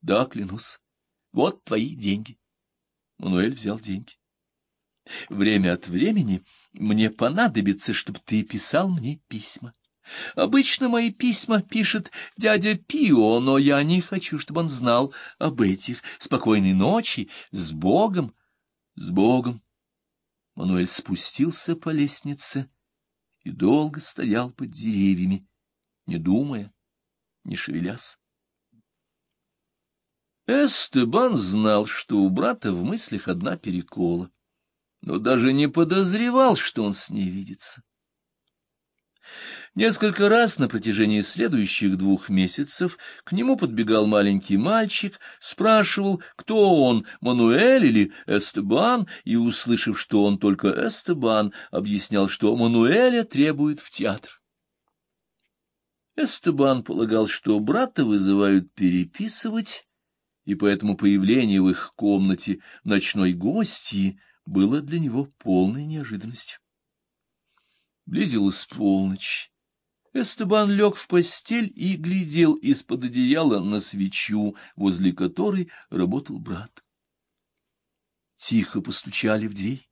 — Да, клянусь. Вот твои деньги. Мануэль взял деньги. — Время от времени мне понадобится, чтобы ты писал мне письма. Обычно мои письма пишет дядя Пио, но я не хочу, чтобы он знал об этих. Спокойной ночи, с Богом, с Богом. Мануэль спустился по лестнице и долго стоял под деревьями, не думая, не шевелясь. Эстебан знал, что у брата в мыслях одна перекола, но даже не подозревал, что он с ней видится. Несколько раз на протяжении следующих двух месяцев к нему подбегал маленький мальчик, спрашивал, кто он, Мануэль или Эстебан, и, услышав, что он только Эстебан, объяснял, что Мануэля требует в театр. Эстебан полагал, что брата вызывают переписывать, и поэтому появление в их комнате ночной гостьи было для него полной неожиданностью. Близилась полночь. Эстебан лег в постель и глядел из-под одеяла на свечу, возле которой работал брат. Тихо постучали в дверь.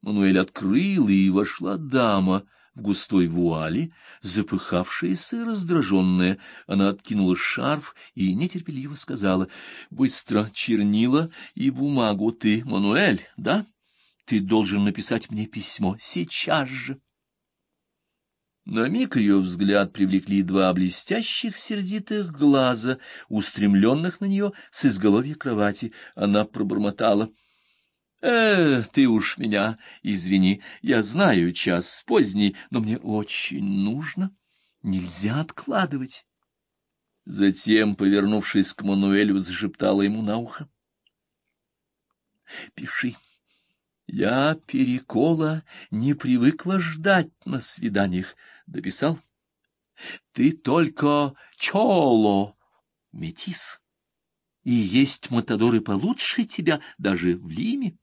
Мануэль открыл, и вошла дама в густой вуале, запыхавшаяся и раздраженная. Она откинула шарф и нетерпеливо сказала, — Быстро чернила и бумагу ты, Мануэль, да? Ты должен написать мне письмо сейчас же. На миг ее взгляд привлекли два блестящих сердитых глаза, устремленных на нее с изголовья кровати. Она пробормотала. — Э, ты уж меня извини, я знаю, час поздний, но мне очень нужно. Нельзя откладывать. Затем, повернувшись к Мануэлю, зашептала ему на ухо. — Пиши. Я, перекола, не привыкла ждать на свиданиях. Дописал? Ты только чоло, метис. И есть матадоры получше тебя даже в Лиме.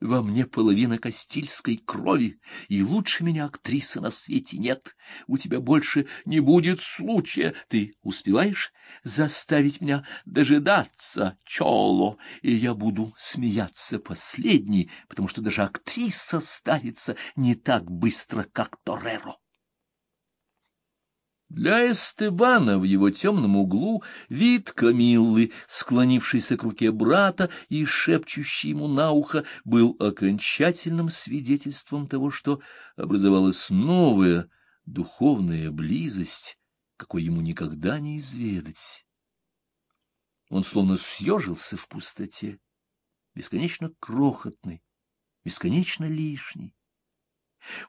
Во мне половина кастильской крови, и лучше меня актрисы на свете нет. У тебя больше не будет случая. Ты успеваешь заставить меня дожидаться, Чоло, и я буду смеяться последней, потому что даже актриса старится не так быстро, как Тореро. Для Эстебана в его темном углу вид Камиллы, склонившейся к руке брата и шепчущий ему на ухо, был окончательным свидетельством того, что образовалась новая духовная близость, какой ему никогда не изведать. Он словно съежился в пустоте, бесконечно крохотный, бесконечно лишний.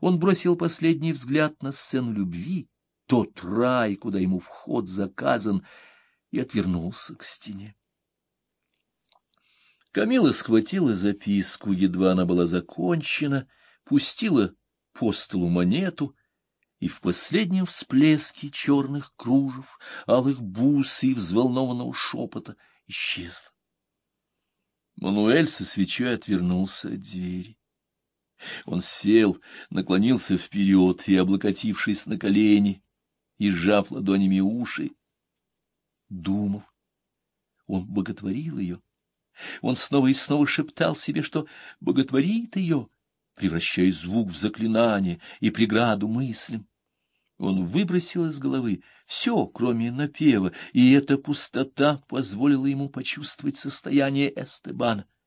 Он бросил последний взгляд на сцену любви, тот рай, куда ему вход заказан, и отвернулся к стене. Камила схватила записку, едва она была закончена, пустила по столу монету и в последнем всплеске черных кружев, алых бус и взволнованного шепота исчезла. Мануэль со свечой отвернулся от двери. Он сел, наклонился вперед и, облокотившись на колени, и, сжав ладонями уши, думал. Он боготворил ее. Он снова и снова шептал себе, что боготворит ее, превращая звук в заклинание и преграду мыслям. Он выбросил из головы все, кроме напева, и эта пустота позволила ему почувствовать состояние Эстебана —